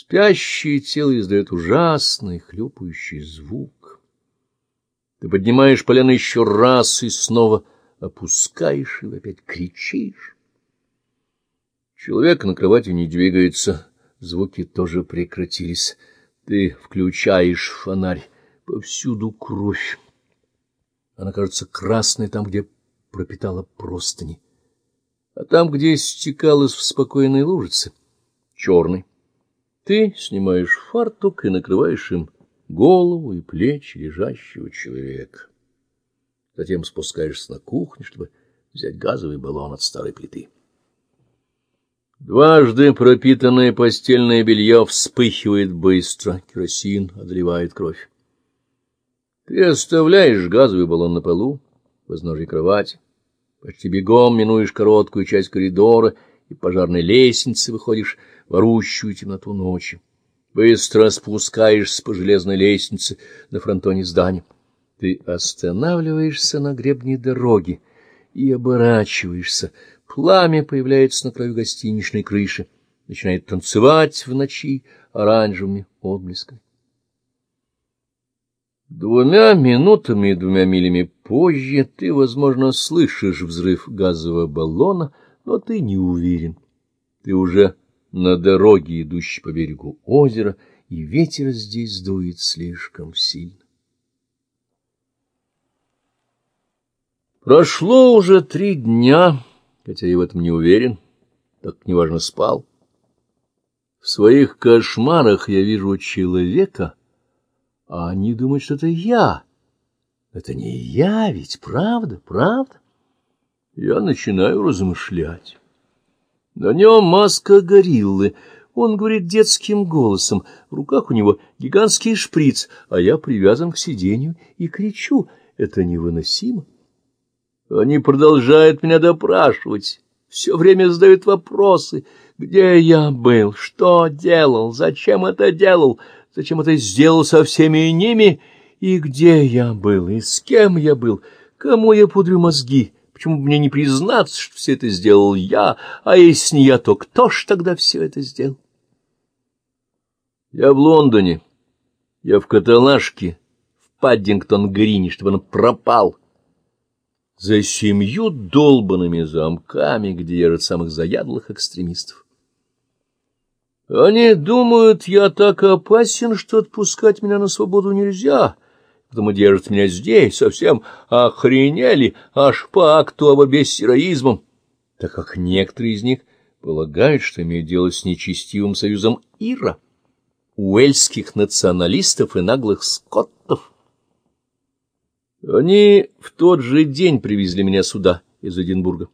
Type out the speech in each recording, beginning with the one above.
Спящее тело издает ужасный хлюпающий звук. Ты поднимаешь поляну еще раз и снова опускаешь и опять кричишь. Человек на кровати не двигается, звуки тоже прекратились. Ты включаешь фонарь, повсюду кровь. Она кажется красной там, где пропитала простыни, а там, где стекалась в спокойной лужице, черный. Ты снимаешь фартук и накрываешь им голову и плечи лежащего человека. Затем спускаешься на кухню, чтобы взять газовый баллон от старой плиты. Дважды пропитанное постельное белье вспыхивает быстро, керосин одолевает кровь. Ты оставляешь газовый баллон на полу, в изножье кровати, почти бегом минуешь короткую часть коридора и пожарной лестницы выходишь в орущую темноту ночи. Быстро спускаешься по железной лестнице на фронтоне здания. Ты останавливаешься на гребне дороги и оборачиваешься. Пламя появляется на краю гостиничной крыши, начинает танцевать в ночи оранжевыми отблесками. Двумя минутами и двумя милями позже ты, возможно, слышишь взрыв газового баллона, но ты не уверен. Ты уже на дороге, идущей по берегу озера, и ветер здесь дует слишком сильно. Прошло уже три дня, хотя я в этом не уверен, так неважно спал. В своих кошмарах я вижу человека — а они думают, что это я. Это не я ведь, правда, правда? Я начинаю размышлять. На нем маска гориллы. Он говорит детским голосом. В руках у него гигантский шприц, а я привязан к сиденью и кричу. Это невыносимо. Они продолжают меня допрашивать. Все время задают вопросы. Где я был? Что делал? Зачем это делал? Зачем это сделал со всеми ними? И где я был? И с кем я был? Кому я пудрю мозги? Почему бы мне не признаться, что все это сделал я? А если не я, то кто ж тогда все это сделал? Я в Лондоне. Я в каталажке, в Паддингтон-Грине, чтобы он пропал. За семью долбанными замками, где держат самых заядлых экстремистов. Они думают, я так опасен, что отпускать меня на свободу нельзя, потому держат меня здесь, совсем охренели, аж по акту об обе с терроризмом, так как некоторые из них полагают, что имеют дело с нечестивым союзом Ира, уэльских националистов и наглых скоттов. Они в тот же день привезли меня сюда, из Эдинбурга,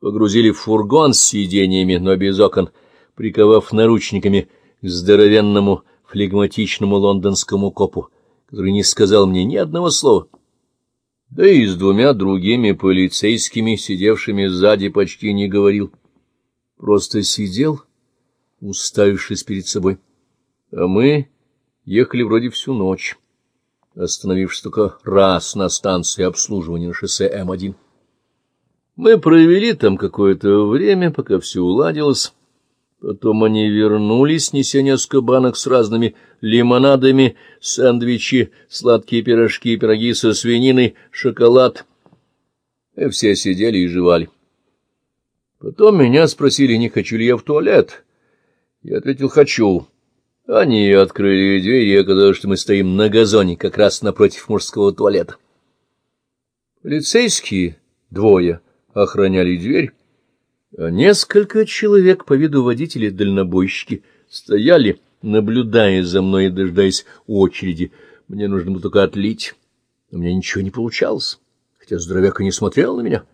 погрузили в фургон с сиденьями, но без окон, приковав наручниками к здоровенному флегматичному лондонскому копу, который не сказал мне ни одного слова. Да и с двумя другими полицейскими, сидевшими сзади, почти не говорил. Просто сидел, уставившись перед собой. А мы ехали вроде всю ночь, остановившись только раз на станции обслуживания на шоссе М1. Мы провели там какое-то время, пока все уладилось, Потом они вернулись, неся несколько банок с разными лимонадами, сэндвичи, сладкие пирожки, пироги со свининой, шоколад. И все сидели и жевали. Потом меня спросили, не хочу ли я в туалет. Я ответил, хочу. Они открыли дверь, и оказалось, что мы стоим на газоне, как раз напротив мужского туалета. Полицейские, двое, охраняли дверь, несколько человек по виду водители-дальнобойщики стояли, наблюдая за мной и дожидаясь очереди. Мне нужно было только отлить. У меня ничего не получалось, хотя здоровяк и не смотрел на меня.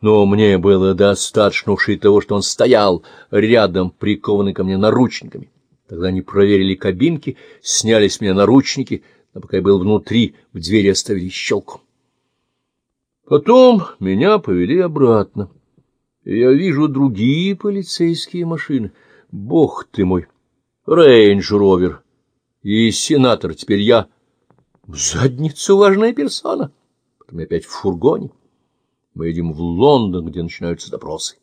Но мне было достаточно уж и того, что он стоял рядом, прикованный ко мне наручниками. Тогда они проверили кабинки, сняли с меня наручники, а пока я был внутри, в двери оставили щелку. Потом меня повели обратно. Я вижу другие полицейские машины. Бог ты мой! Рейндж-ровер и сенатор. Теперь я в задницу важная персона. Потом опять в фургоне. Мы едем в Лондон, где начинаются допросы.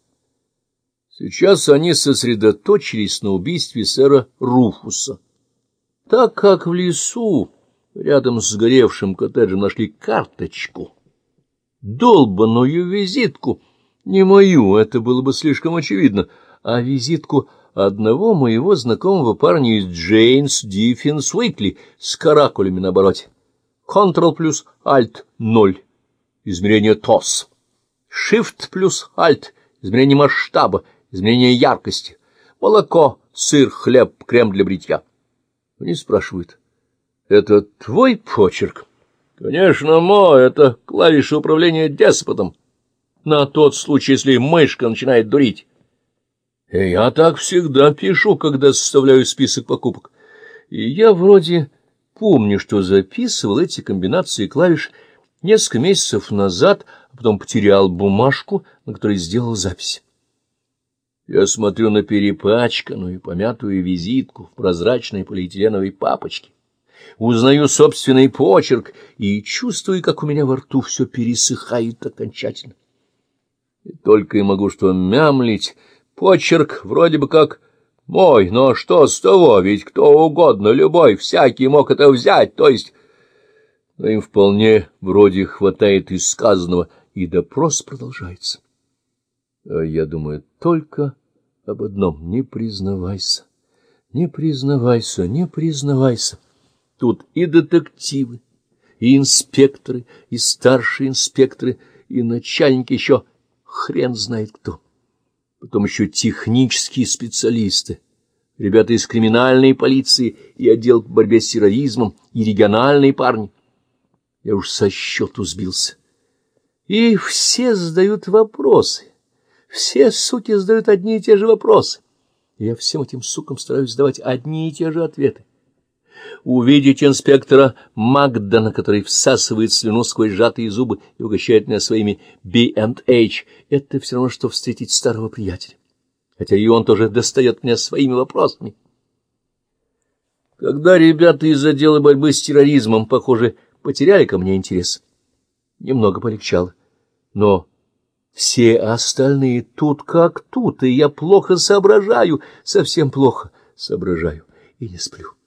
Сейчас они сосредоточились на убийстве сэра Руфуса. Так как в лесу рядом с сгоревшим коттеджем нашли карточку, долбаную визитку, не мою, это было бы слишком очевидно, а визитку одного моего знакомого парня из Джейнс Диффинс Уикли с каракулями на обороте. Ctrl плюс Alt 0, измерение ТОС. Shift плюс Alt, измерение масштаба, изменение яркости, молоко, сыр, хлеб, крем для бритья. Они спрашивают, это твой почерк? Конечно, мой, это клавиши управления деспотом. На тот случай, если мышка начинает дурить. И я так всегда пишу, когда составляю список покупок. И я вроде помню, что записывал эти комбинации клавиш несколько месяцев назад, а потом потерял бумажку, на которой сделал запись. Я смотрю на перепачканную и помятую визитку в прозрачной полиэтиленовой папочке, узнаю собственный почерк и чувствую, как у меня во рту все пересыхает окончательно. И только и могу что мямлить. Почерк вроде бы как мой, но что с того, ведь кто угодно, любой, всякий мог это взять, то есть... Но им вполне вроде хватает из сказанного, и допрос продолжается. А я думаю только об одном — не признавайся, не признавайся, не признавайся. Тут и детективы, и инспекторы, и старшие инспекторы, и начальники еще хрен знает кто. Потом еще технические специалисты, ребята из криминальной полиции и отдел по борьбе с терроризмом, и региональные парни. Я уж со счету сбился. И все задают вопросы. Все суки задают одни и те же вопросы. Я всем этим сукам стараюсь давать одни и те же ответы. Увидеть инспектора Магдана, который всасывает слюну сквозь сжатые зубы и угощает меня своими B&H, это все равно, что встретить старого приятеля. Хотя и он тоже достает меня своими вопросами. Когда ребята из отдела борьбы с терроризмом, похоже, потеряли ко мне интерес, немного полегчало. Но все остальные тут как тут, и я плохо соображаю, совсем плохо соображаю и не сплю.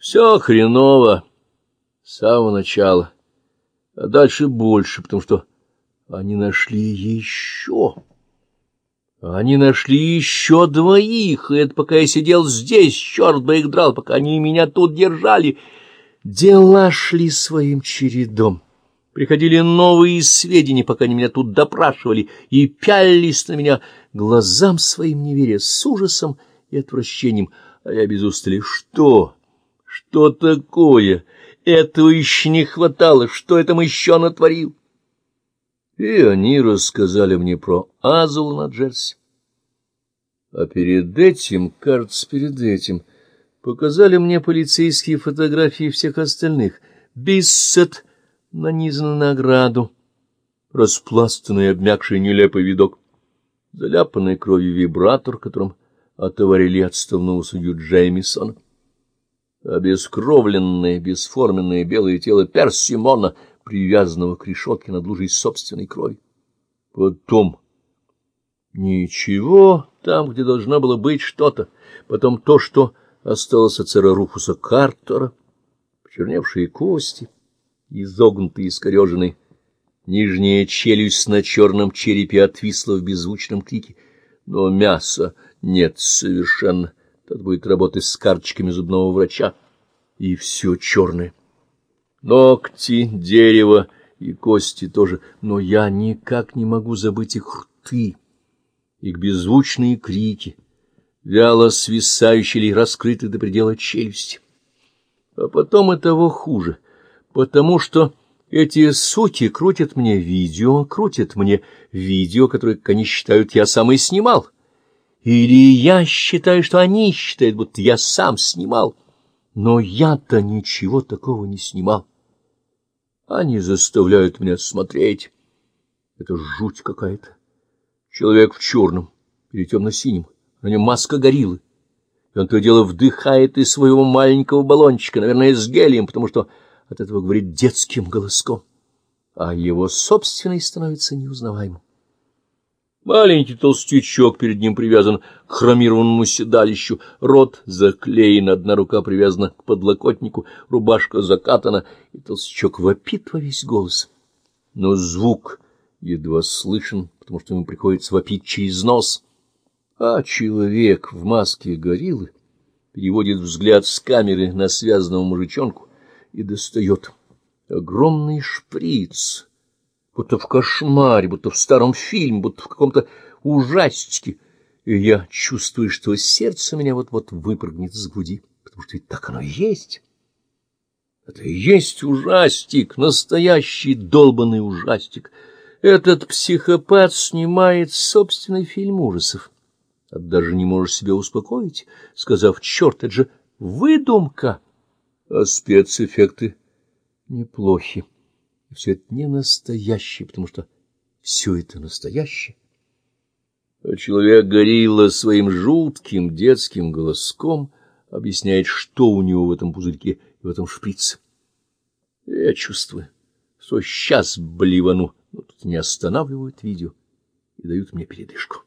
Все хреново с самого начала, а дальше больше, потому что они нашли еще. Они нашли еще двоих, и это пока я сидел здесь, черт бы их драл, пока они меня тут держали. Дела шли своим чередом. Приходили новые сведения, пока они меня тут допрашивали, и пялились на меня глазам своим не веря, с ужасом и отвращением. А я без устали. Что? Что такое? Этого еще не хватало. Что я там еще натворил? И они рассказали мне про Азула на Джерси. А перед этим, кажется, перед этим, показали мне полицейские фотографии всех остальных. Биссет нанизана на ограду, распластанный, обмякший нелепый видок, заляпанный кровью вибратор, которым отоварили отставного судью Джеймисона, обескровленное, бесформенное белое тело Персимона, привязанного к решетке над лужей собственной крови. Потом ничего там, где должно было быть что-то, потом то, что осталось от сэра Руфуса Картера, почерневшие кости — изогнутый и искореженный. Нижняя челюсть на черном черепе отвисла в беззвучном крике. Но мяса нет совершенно. Тут будет работать с карточками зубного врача. И все черное. Ногти, дерево и кости тоже. Но я никак не могу забыть их рты, их беззвучные крики, вяло свисающие или раскрытые до предела челюсти. А потом и того хуже — потому что эти суки крутят мне видео, крутят мне видео, которое, как они считают, я сам и снимал. Или я считаю, что они считают, будто я сам снимал. Но я-то ничего такого не снимал. Они заставляют меня смотреть. Это жуть какая-то. Человек в черном или темно-синем, на нем маска гориллы. И он то дело вдыхает из своего маленького баллончика, наверное, с гелием, потому что от этого говорит детским голоском, а его собственный становится неузнаваемым. Маленький толстячок перед ним привязан к хромированному седалищу, рот заклеен, одна рука привязана к подлокотнику, рубашка закатана, и толстячок вопит во весь голос. Но звук едва слышен, потому что ему приходится вопить через нос. А человек в маске гориллы переводит взгляд с камеры на связанного мужичонку и достает огромный шприц, будто в кошмаре, будто в старом фильме, будто в каком-то ужастике, и я чувствую, что сердце меня вот-вот выпрыгнет с груди, потому что ведь так оно и есть. Это и есть ужастик, настоящий долбанный ужастик. Этот психопат снимает собственный фильм ужасов. А даже не можешь себя успокоить, сказав, черт, это же выдумка. А спецэффекты неплохи. И все это не настоящее, потому что все это настоящее. А человек горилла своим жутким детским голоском объясняет, что у него в этом пузырьке и в этом шприце. Я чувствую, что сейчас блевану, но тут не останавливают видео и дают мне передышку.